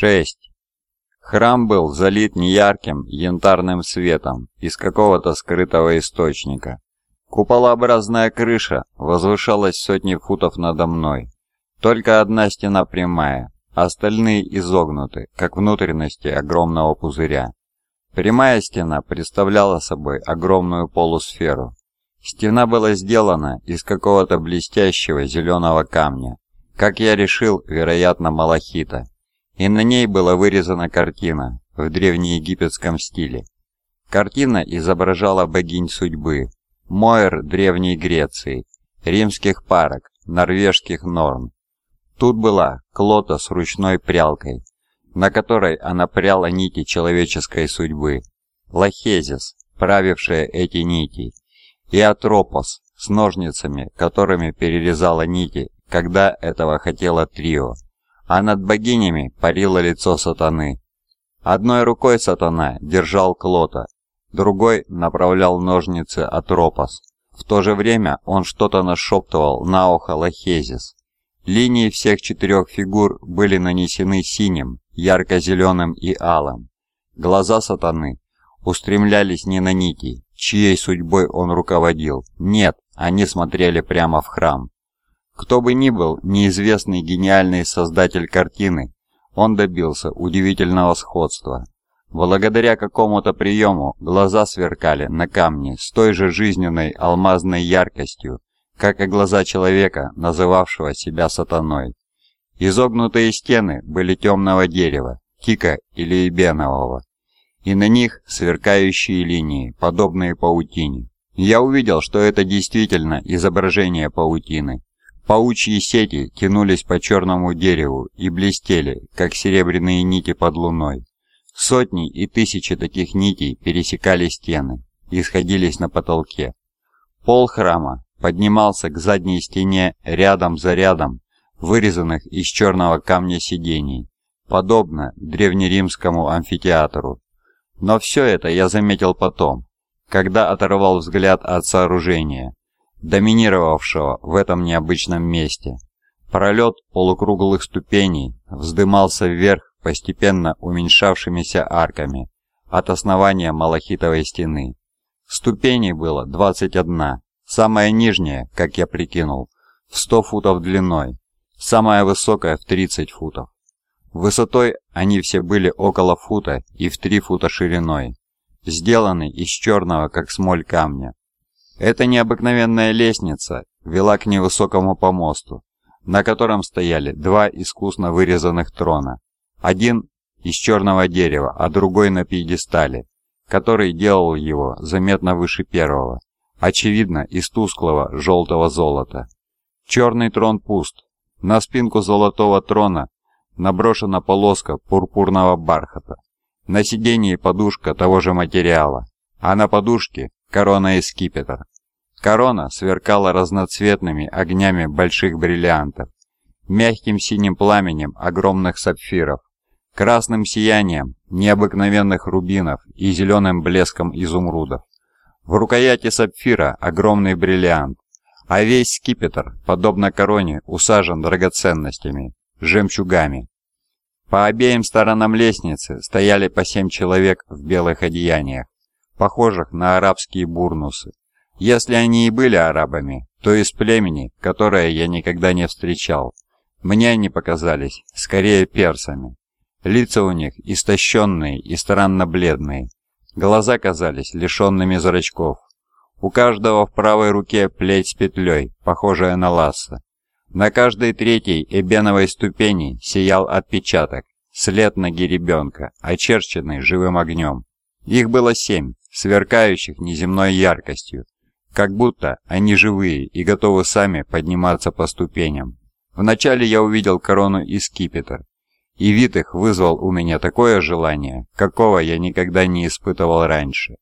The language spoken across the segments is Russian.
6. Храм был залит неярким янтарным светом из какого-то скрытого источника. Куполообразная крыша возвышалась сотни футов надо мной. Только одна стена прямая, остальные изогнуты, как внутренности огромного пузыря. Прямая стена представляла собой огромную полусферу. Стена была сделана из какого-то блестящего зеленого камня, как я решил, вероятно, малахита и на ней была вырезана картина в древнеегипетском стиле. Картина изображала богинь судьбы, Моэр Древней Греции, римских парок, норвежских норм. Тут была Клота с ручной прялкой, на которой она пряла нити человеческой судьбы, Лохезис, правившая эти нити, и Атропос с ножницами, которыми перерезала нити, когда этого хотела Трио а над богинями парило лицо сатаны. Одной рукой сатана держал Клота, другой направлял ножницы Атропос. В то же время он что-то нашептывал на ухо Лохезис. Линии всех четырех фигур были нанесены синим, ярко-зеленым и алым. Глаза сатаны устремлялись не на Ники, чьей судьбой он руководил. Нет, они смотрели прямо в храм. Кто бы ни был неизвестный гениальный создатель картины, он добился удивительного сходства. Благодаря какому-то приему глаза сверкали на камне с той же жизненной алмазной яркостью, как и глаза человека, называвшего себя сатаной. Изогнутые стены были темного дерева, тика или ибенового, и на них сверкающие линии, подобные паутине. Я увидел, что это действительно изображение паутины, Паучьи сети тянулись по черному дереву и блестели, как серебряные нити под луной. Сотни и тысячи таких нитей пересекали стены и сходились на потолке. Пол храма поднимался к задней стене рядом за рядом, вырезанных из черного камня сидений, подобно древнеримскому амфитеатру. Но все это я заметил потом, когда оторвал взгляд от сооружения доминировавшего в этом необычном месте. Пролет полукруглых ступеней вздымался вверх постепенно уменьшавшимися арками от основания малахитовой стены. Ступеней было 21, самая нижняя, как я прикинул, в 100 футов длиной, самая высокая в 30 футов. Высотой они все были около фута и в 3 фута шириной, сделаны из черного, как смоль камня. Эта необыкновенная лестница вела к невысокому помосту, на котором стояли два искусно вырезанных трона. Один из черного дерева, а другой на пьедестале, который делал его заметно выше первого, очевидно, из тусклого желтого золота. Черный трон пуст. На спинку золотого трона наброшена полоска пурпурного бархата. На сиденье подушка того же материала, а на подушке корона из скипетра. Корона сверкала разноцветными огнями больших бриллиантов, мягким синим пламенем огромных сапфиров, красным сиянием необыкновенных рубинов и зеленым блеском изумрудов. В рукояти сапфира огромный бриллиант, а весь скипетр, подобно короне, усажен драгоценностями, жемчугами. По обеим сторонам лестницы стояли по семь человек в белых одеяниях, похожих на арабские бурнусы. Если они и были арабами, то из племени, которое я никогда не встречал. Мне они показались скорее персами. Лица у них истощенные и странно бледные. Глаза казались лишенными зрачков. У каждого в правой руке плеть с петлей, похожая на ласса. На каждой третьей эбеновой ступени сиял отпечаток, след ноги ребенка, очерченный живым огнем. Их было семь, сверкающих неземной яркостью, как будто они живые и готовы сами подниматься по ступеням. Вначале я увидел корону и скипетр, и вид их вызвал у меня такое желание, какого я никогда не испытывал раньше.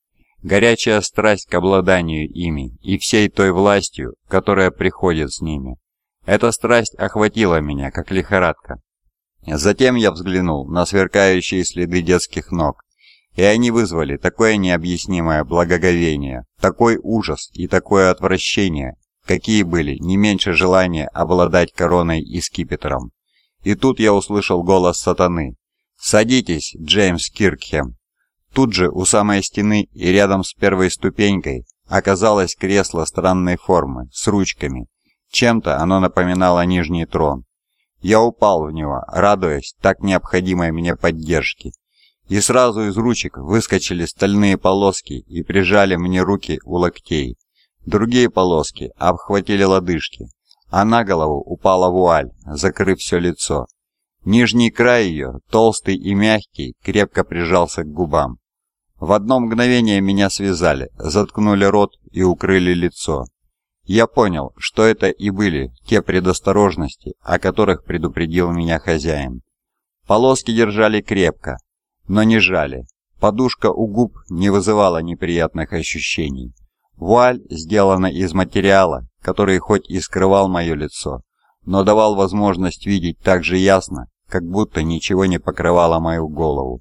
Горячая страсть к обладанию ими и всей той властью, которая приходит с ними. Эта страсть охватила меня, как лихорадка. Затем я взглянул на сверкающие следы детских ног, и они вызвали такое необъяснимое благоговение, такой ужас и такое отвращение, какие были не меньше желания обладать короной и скипетром. И тут я услышал голос сатаны. «Садитесь, Джеймс Киркхем!» Тут же у самой стены и рядом с первой ступенькой оказалось кресло странной формы, с ручками. Чем-то оно напоминало нижний трон. Я упал в него, радуясь так необходимой мне поддержке, и сразу из ручек выскочили стальные полоски и прижали мне руки у локтей. Другие полоски обхватили лодыжки, а на голову упала вуаль, закрыв все лицо. Нижний край ее, толстый и мягкий, крепко прижался к губам. В одно мгновение меня связали, заткнули рот и укрыли лицо. Я понял, что это и были те предосторожности, о которых предупредил меня хозяин. Полоски держали крепко, но не жали. Подушка у губ не вызывала неприятных ощущений. Вуаль сделана из материала, который хоть и скрывал мое лицо, но давал возможность видеть так же ясно, как будто ничего не покрывало мою голову.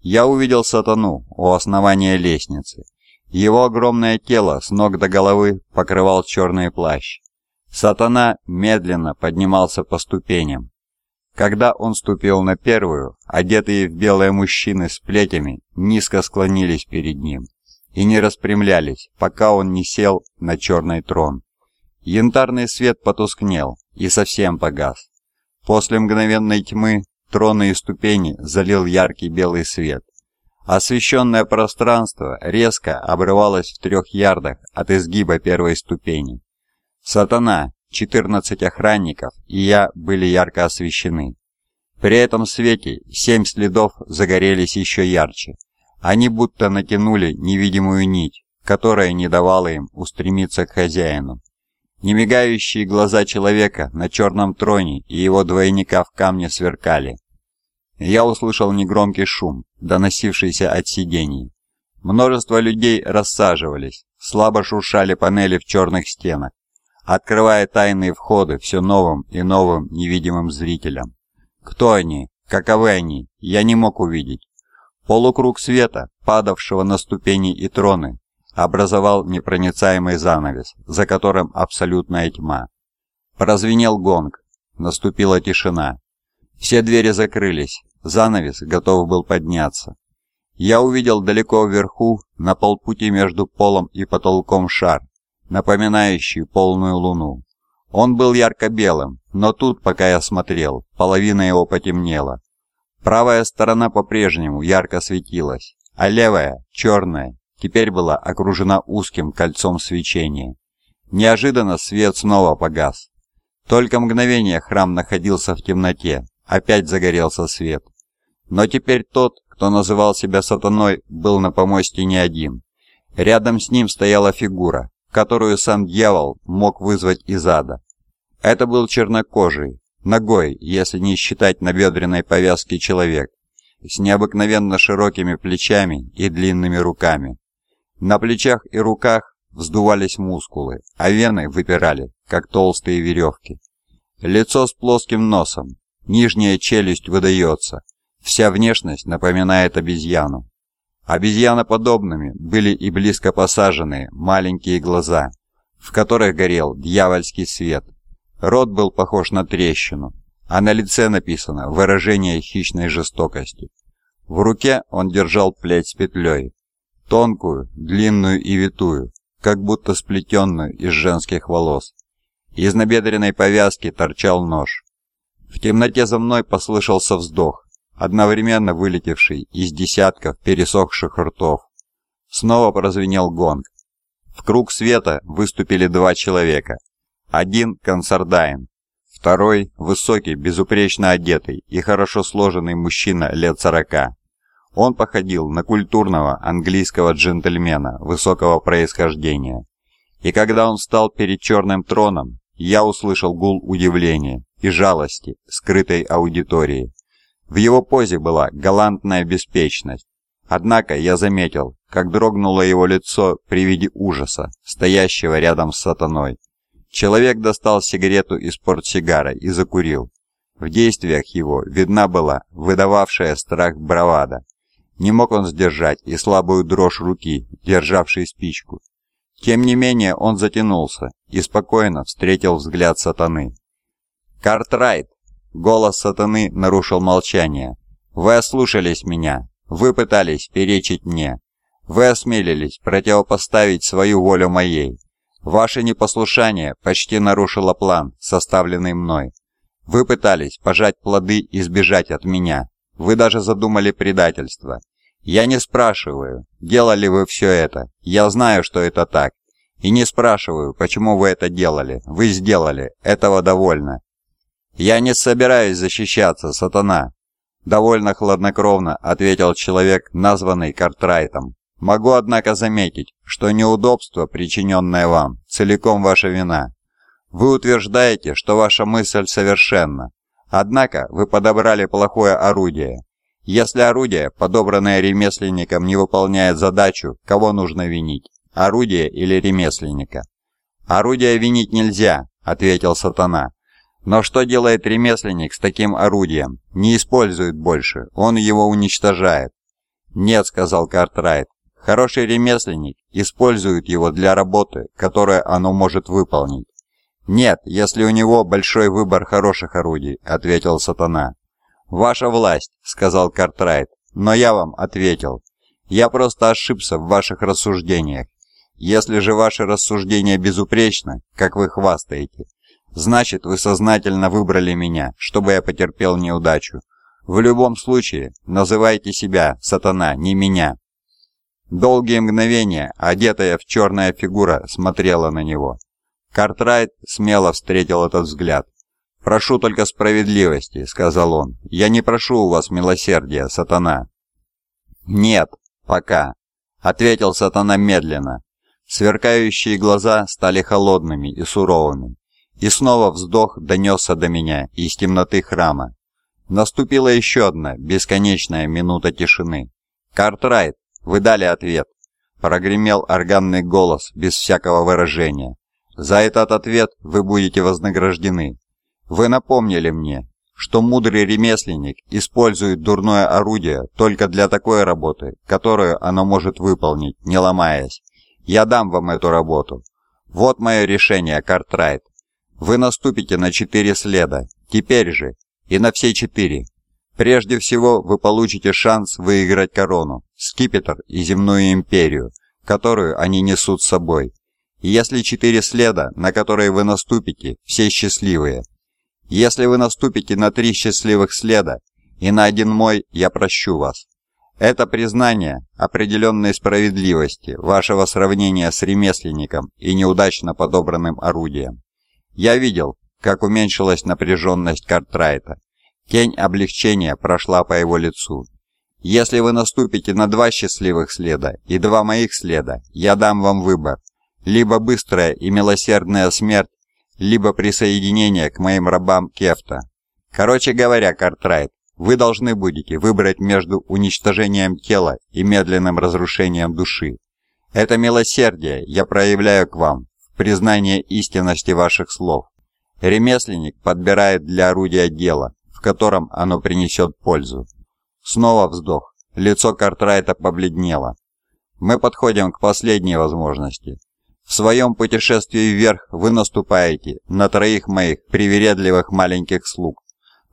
Я увидел сатану у основания лестницы. Его огромное тело с ног до головы покрывал черный плащ. Сатана медленно поднимался по ступеням, когда он ступил на первую, одетые в белые мужчины с плетями низко склонились перед ним и не распрямлялись, пока он не сел на черный трон. Янтарный свет потускнел и совсем погас. После мгновенной тьмы троны и ступени залил яркий белый свет. Освещенное пространство резко обрывалось в трех ярдах от изгиба первой ступени. Сатана, 14 охранников и я были ярко освещены. При этом свете семь следов загорелись еще ярче. Они будто натянули невидимую нить, которая не давала им устремиться к хозяину. Немигающие глаза человека на черном троне и его двойника в камне сверкали. Я услышал негромкий шум, доносившийся от сидений. Множество людей рассаживались, слабо шуршали панели в черных стенах, открывая тайные входы все новым и новым невидимым зрителям. Кто они? Каковы они? Я не мог увидеть. Полукруг света, падавшего на ступени и троны, образовал непроницаемый занавес, за которым абсолютная тьма. Прозвенел гонг, наступила тишина. Все двери закрылись, занавес готов был подняться. Я увидел далеко вверху, на полпути между полом и потолком шар, напоминающий полную луну. Он был ярко-белым, но тут, пока я смотрел, половина его потемнела. Правая сторона по-прежнему ярко светилась, а левая, черная, теперь была окружена узким кольцом свечения. Неожиданно свет снова погас. Только мгновение храм находился в темноте, опять загорелся свет. Но теперь тот, кто называл себя сатаной, был на помосте не один. Рядом с ним стояла фигура, которую сам дьявол мог вызвать из ада. Это был чернокожий, ногой, если не считать на бедренной повязке человек, с необыкновенно широкими плечами и длинными руками. На плечах и руках вздувались мускулы, а вены выпирали, как толстые веревки. Лицо с плоским носом, нижняя челюсть выдается, вся внешность напоминает обезьяну. Обезьяноподобными были и близко посаженные маленькие глаза, в которых горел дьявольский свет. Рот был похож на трещину, а на лице написано выражение хищной жестокости. В руке он держал плеть с петлей, тонкую, длинную и витую, как будто сплетенную из женских волос. Из набедренной повязки торчал нож. В темноте за мной послышался вздох, одновременно вылетевший из десятков пересохших ртов. Снова прозвенел гонг. В круг света выступили два человека. Один — консардайн, второй — высокий, безупречно одетый и хорошо сложенный мужчина лет сорока. Он походил на культурного английского джентльмена высокого происхождения. И когда он стал перед черным троном, я услышал гул удивления и жалости скрытой аудитории. В его позе была галантная беспечность. Однако я заметил, как дрогнуло его лицо при виде ужаса, стоящего рядом с сатаной. Человек достал сигарету из портсигара и закурил. В действиях его видна была выдававшая страх бравада. Не мог он сдержать и слабую дрожь руки, державшей спичку. Тем не менее он затянулся и спокойно встретил взгляд сатаны. «Картрайт!» Голос сатаны нарушил молчание. «Вы ослушались меня. Вы пытались перечить мне. Вы осмелились противопоставить свою волю моей. Ваше непослушание почти нарушило план, составленный мной. Вы пытались пожать плоды и сбежать от меня. Вы даже задумали предательство. Я не спрашиваю, делали вы все это. Я знаю, что это так. И не спрашиваю, почему вы это делали. Вы сделали. Этого довольно. «Я не собираюсь защищаться, сатана!» Довольно хладнокровно ответил человек, названный Картрайтом. «Могу, однако, заметить, что неудобство, причиненное вам, целиком ваша вина. Вы утверждаете, что ваша мысль совершенна. Однако вы подобрали плохое орудие. Если орудие, подобранное ремесленником, не выполняет задачу, кого нужно винить, орудие или ремесленника?» «Орудие винить нельзя», — ответил сатана. Но что делает ремесленник с таким орудием? Не использует больше, он его уничтожает. «Нет», — сказал Картрайт, — «хороший ремесленник использует его для работы, которую оно может выполнить». «Нет, если у него большой выбор хороших орудий», — ответил Сатана. «Ваша власть», — сказал Картрайт, — «но я вам ответил. Я просто ошибся в ваших рассуждениях. Если же ваши рассуждения безупречны, как вы хвастаетесь. Значит, вы сознательно выбрали меня, чтобы я потерпел неудачу. В любом случае, называйте себя, сатана, не меня». Долгие мгновения одетая в черная фигура смотрела на него. Картрайт смело встретил этот взгляд. «Прошу только справедливости», — сказал он. «Я не прошу у вас милосердия, сатана». «Нет, пока», — ответил сатана медленно. Сверкающие глаза стали холодными и суровыми. И снова вздох донесся до меня из темноты храма. Наступила еще одна бесконечная минута тишины. «Картрайт, вы дали ответ!» Прогремел органный голос без всякого выражения. «За этот ответ вы будете вознаграждены. Вы напомнили мне, что мудрый ремесленник использует дурное орудие только для такой работы, которую оно может выполнить, не ломаясь. Я дам вам эту работу. Вот мое решение, Картрайт. Вы наступите на четыре следа, теперь же, и на все четыре. Прежде всего, вы получите шанс выиграть корону, скипетр и земную империю, которую они несут с собой. И если четыре следа, на которые вы наступите, все счастливые. Если вы наступите на три счастливых следа, и на один мой, я прощу вас. Это признание определенной справедливости вашего сравнения с ремесленником и неудачно подобранным орудием. Я видел, как уменьшилась напряженность Картрайта. Тень облегчения прошла по его лицу. «Если вы наступите на два счастливых следа и два моих следа, я дам вам выбор. Либо быстрая и милосердная смерть, либо присоединение к моим рабам Кефта. Короче говоря, Картрайт, вы должны будете выбрать между уничтожением тела и медленным разрушением души. Это милосердие я проявляю к вам, признание истинности ваших слов. Ремесленник подбирает для орудия дело, в котором оно принесет пользу. Снова вздох. Лицо Картрайта побледнело. Мы подходим к последней возможности. В своем путешествии вверх вы наступаете на троих моих привередливых маленьких слуг.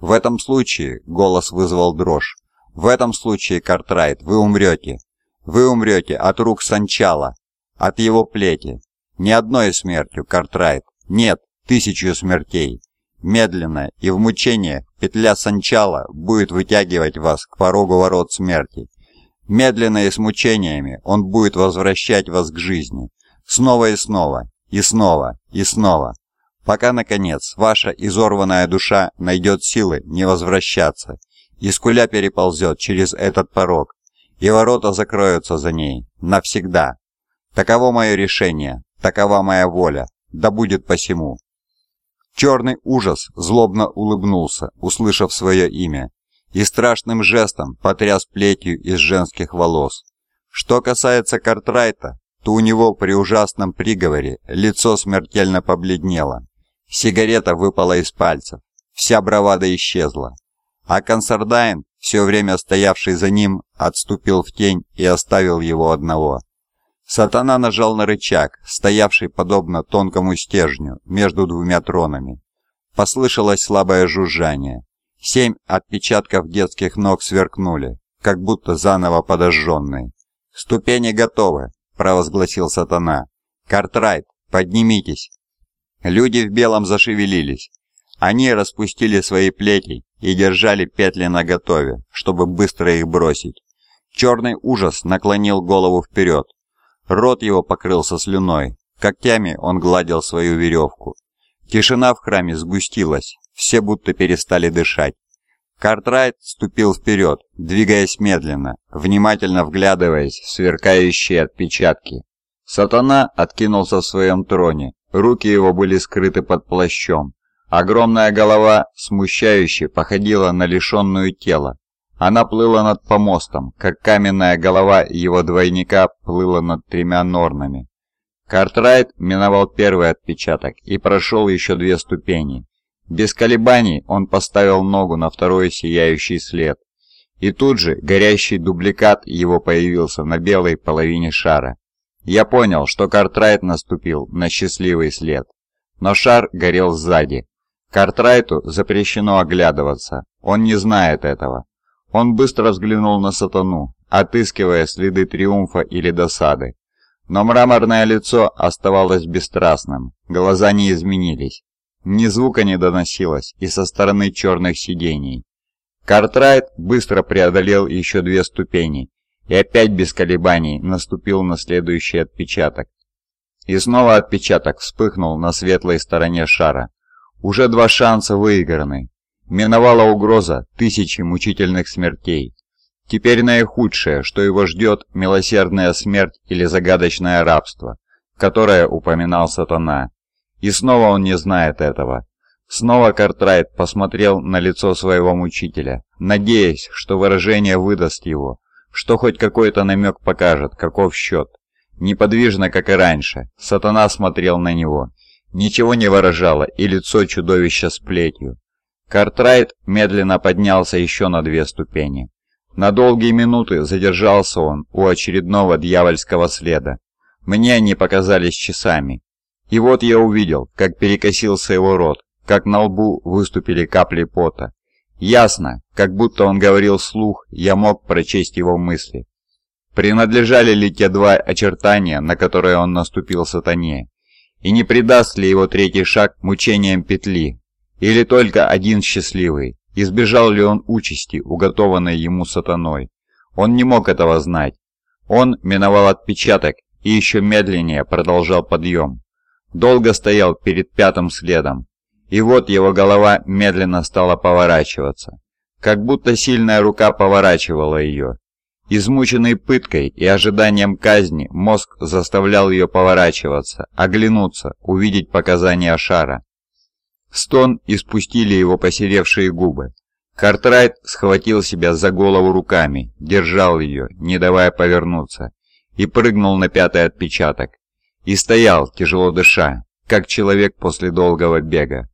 В этом случае голос вызвал дрожь. В этом случае, Картрайт, вы умрете. Вы умрете от рук Санчала, от его плети, не одной смертью, Картрайт. Нет, тысячу смертей. Медленно и в мучении петля санчала будет вытягивать вас к порогу ворот смерти. Медленно и с мучениями он будет возвращать вас к жизни. Снова и снова, и снова, и снова. Пока, наконец, ваша изорванная душа найдет силы не возвращаться. И скуля переползет через этот порог. И ворота закроются за ней. Навсегда. Таково мое решение. Такова моя воля, да будет посему». Черный ужас злобно улыбнулся, услышав свое имя, и страшным жестом потряс плетью из женских волос. Что касается Картрайта, то у него при ужасном приговоре лицо смертельно побледнело. Сигарета выпала из пальцев, вся бравада исчезла. А Консардайн, все время стоявший за ним, отступил в тень и оставил его одного. Сатана нажал на рычаг, стоявший подобно тонкому стержню между двумя тронами. Послышалось слабое жужжание. Семь отпечатков детских ног сверкнули, как будто заново подожженные. «Ступени готовы», — провозгласил Сатана. «Картрайт, поднимитесь». Люди в белом зашевелились. Они распустили свои плети и держали петли наготове, чтобы быстро их бросить. Черный ужас наклонил голову вперед, Рот его покрылся слюной, когтями он гладил свою веревку. Тишина в храме сгустилась, все будто перестали дышать. Картрайт ступил вперед, двигаясь медленно, внимательно вглядываясь в сверкающие отпечатки. Сатана откинулся в своем троне, руки его были скрыты под плащом. Огромная голова, смущающе, походила на лишенную тело. Она плыла над помостом, как каменная голова его двойника плыла над тремя норнами. Картрайт миновал первый отпечаток и прошел еще две ступени. Без колебаний он поставил ногу на второй сияющий след. И тут же горящий дубликат его появился на белой половине шара. Я понял, что Картрайт наступил на счастливый след. Но шар горел сзади. Картрайту запрещено оглядываться. Он не знает этого. Он быстро взглянул на сатану, отыскивая следы триумфа или досады. Но мраморное лицо оставалось бесстрастным, глаза не изменились. Ни звука не доносилось и со стороны черных сидений. Картрайт быстро преодолел еще две ступени и опять без колебаний наступил на следующий отпечаток. И снова отпечаток вспыхнул на светлой стороне шара. Уже два шанса выиграны. Миновала угроза тысячи мучительных смертей. Теперь наихудшее, что его ждет, милосердная смерть или загадочное рабство, которое упоминал сатана. И снова он не знает этого. Снова Картрайт посмотрел на лицо своего мучителя, надеясь, что выражение выдаст его, что хоть какой-то намек покажет, каков счет. Неподвижно, как и раньше, сатана смотрел на него. Ничего не выражало и лицо чудовища с плетью. Картрайт медленно поднялся еще на две ступени. На долгие минуты задержался он у очередного дьявольского следа. Мне они показались часами. И вот я увидел, как перекосился его рот, как на лбу выступили капли пота. Ясно, как будто он говорил вслух, я мог прочесть его мысли. Принадлежали ли те два очертания, на которые он наступил сатане? И не придаст ли его третий шаг мучениям петли, или только один счастливый? Избежал ли он участи, уготованной ему сатаной? Он не мог этого знать. Он миновал отпечаток и еще медленнее продолжал подъем. Долго стоял перед пятым следом. И вот его голова медленно стала поворачиваться. Как будто сильная рука поворачивала ее. Измученный пыткой и ожиданием казни, мозг заставлял ее поворачиваться, оглянуться, увидеть показания шара. Стон испустили его посеревшие губы. Картрайт схватил себя за голову руками, держал ее, не давая повернуться, и прыгнул на пятый отпечаток. И стоял, тяжело дыша, как человек после долгого бега.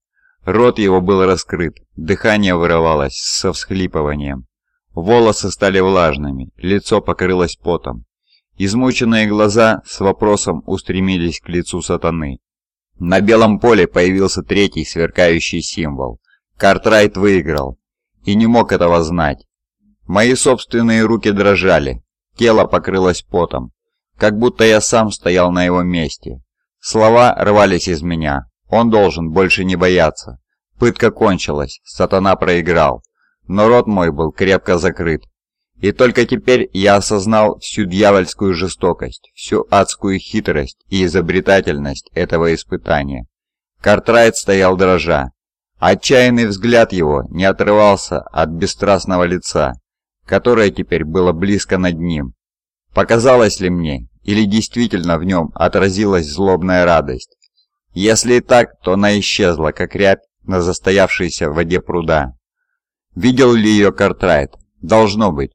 Рот его был раскрыт, дыхание вырывалось со всхлипыванием. Волосы стали влажными, лицо покрылось потом. Измученные глаза с вопросом устремились к лицу сатаны. На белом поле появился третий сверкающий символ. Картрайт выиграл. И не мог этого знать. Мои собственные руки дрожали. Тело покрылось потом. Как будто я сам стоял на его месте. Слова рвались из меня. Он должен больше не бояться. Пытка кончилась. Сатана проиграл. Но рот мой был крепко закрыт. И только теперь я осознал всю дьявольскую жестокость, всю адскую хитрость и изобретательность этого испытания. Картрайт стоял дрожа. Отчаянный взгляд его не отрывался от бесстрастного лица, которое теперь было близко над ним. Показалось ли мне, или действительно в нем отразилась злобная радость? Если и так, то она исчезла, как рябь на застоявшейся в воде пруда. Видел ли ее Картрайт? Должно быть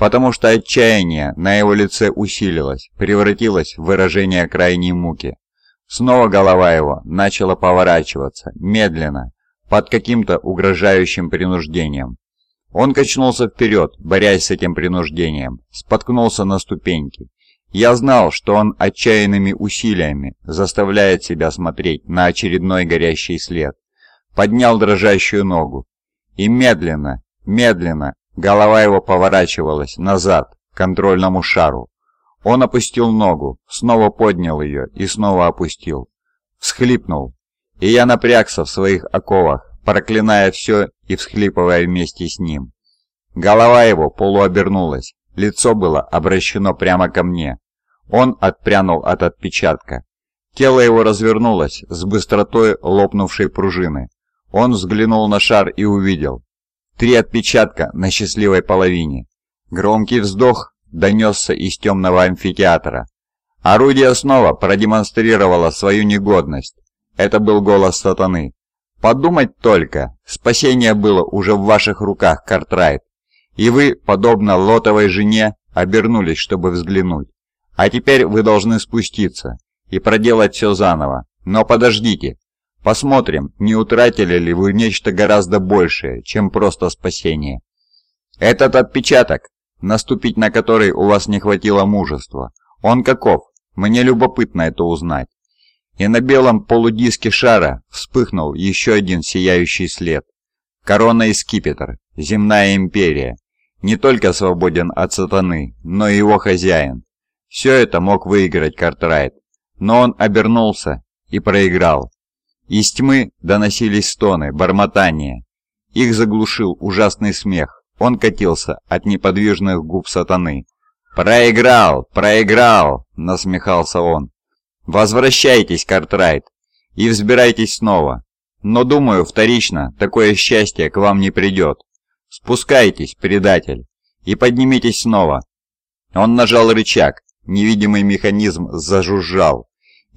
потому что отчаяние на его лице усилилось, превратилось в выражение крайней муки. Снова голова его начала поворачиваться, медленно, под каким-то угрожающим принуждением. Он качнулся вперед, борясь с этим принуждением, споткнулся на ступеньки. Я знал, что он отчаянными усилиями заставляет себя смотреть на очередной горящий след. Поднял дрожащую ногу и медленно, медленно Голова его поворачивалась назад, к контрольному шару. Он опустил ногу, снова поднял ее и снова опустил. Всхлипнул. И я напрягся в своих оковах, проклиная все и всхлипывая вместе с ним. Голова его полуобернулась, лицо было обращено прямо ко мне. Он отпрянул от отпечатка. Тело его развернулось с быстротой лопнувшей пружины. Он взглянул на шар и увидел, Три отпечатка на счастливой половине. Громкий вздох донесся из темного амфитеатра. Орудие снова продемонстрировало свою негодность. Это был голос сатаны. «Подумать только, спасение было уже в ваших руках, Картрайт, и вы, подобно лотовой жене, обернулись, чтобы взглянуть. А теперь вы должны спуститься и проделать все заново. Но подождите, Посмотрим, не утратили ли вы нечто гораздо большее, чем просто спасение. Этот отпечаток, наступить на который у вас не хватило мужества, он каков? Мне любопытно это узнать. И на белом полудиске шара вспыхнул еще один сияющий след. Корона и скипетр, земная империя. Не только свободен от сатаны, но и его хозяин. Все это мог выиграть Картрайт, но он обернулся и проиграл. Из тьмы доносились стоны, бормотания. Их заглушил ужасный смех. Он катился от неподвижных губ сатаны. «Проиграл! Проиграл!» — насмехался он. «Возвращайтесь, Картрайт, и взбирайтесь снова. Но, думаю, вторично такое счастье к вам не придет. Спускайтесь, предатель, и поднимитесь снова». Он нажал рычаг, невидимый механизм зажужжал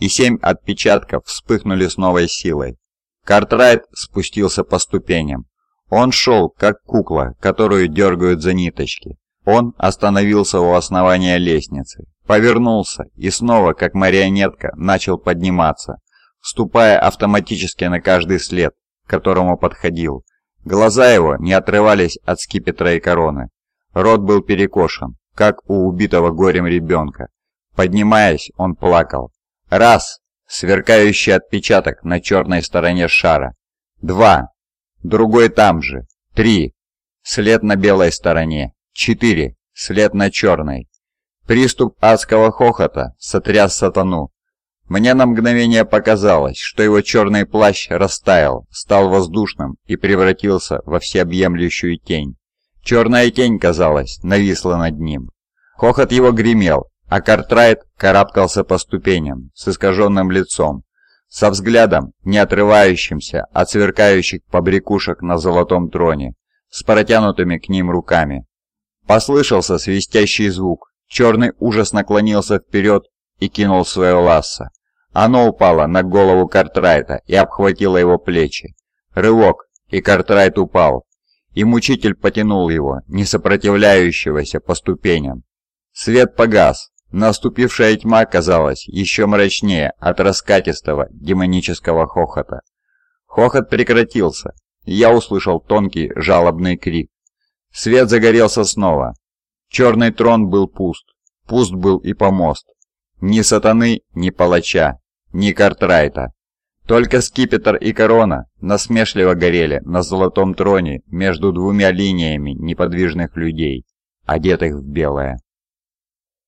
и семь отпечатков вспыхнули с новой силой. Картрайт спустился по ступеням. Он шел, как кукла, которую дергают за ниточки. Он остановился у основания лестницы, повернулся и снова, как марионетка, начал подниматься, ступая автоматически на каждый след, к которому подходил. Глаза его не отрывались от скипетра и короны. Рот был перекошен, как у убитого горем ребенка. Поднимаясь, он плакал. Раз. Сверкающий отпечаток на черной стороне шара. Два. Другой там же. Три. След на белой стороне. Четыре. След на черной. Приступ адского хохота сотряс сатану. Мне на мгновение показалось, что его черный плащ растаял, стал воздушным и превратился во всеобъемлющую тень. Черная тень, казалось, нависла над ним. Хохот его гремел, а Картрайт карабкался по ступеням с искаженным лицом, со взглядом, не отрывающимся от сверкающих побрякушек на золотом троне, с протянутыми к ним руками. Послышался свистящий звук, черный ужас наклонился вперед и кинул свое лассо. Оно упало на голову Картрайта и обхватило его плечи. Рывок, и Картрайт упал, и мучитель потянул его, не сопротивляющегося по ступеням. Свет погас, Наступившая тьма казалась еще мрачнее от раскатистого демонического хохота. Хохот прекратился, и я услышал тонкий жалобный крик. Свет загорелся снова. Черный трон был пуст, пуст был и помост. Ни сатаны, ни палача, ни картрайта. Только скипетр и корона насмешливо горели на золотом троне между двумя линиями неподвижных людей, одетых в белое.